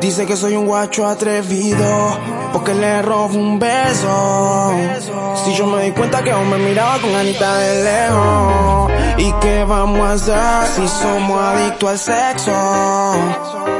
Dice que soy un guacho atrevido, porque le robo un beso. Si yo me di cuenta que aún me miraba con Anita de lejos. ¿Y qué vamos a hacer si somos adictos al sexo?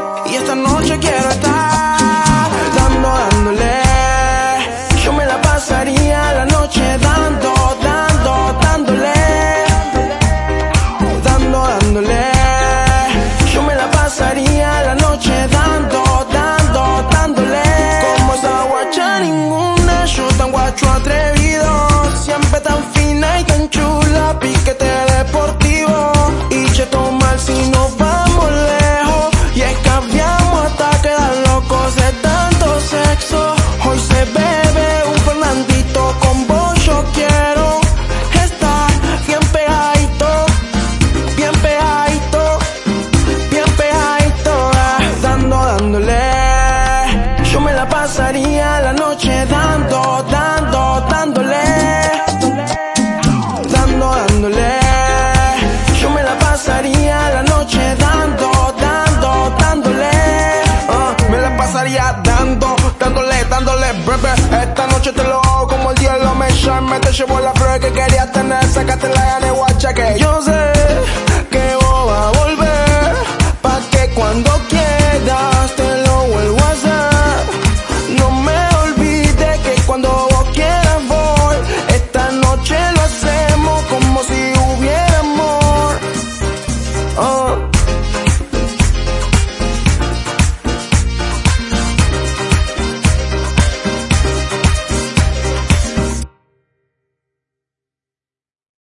Pasaría la noche dando, dando, dándole. Ah, me la pasaría dando, dándole, dándole, bebé. Esta noche te lo hago como el diablo me llame. Te llevo la flor que querías tener, sacaste la gana guacha que yo sé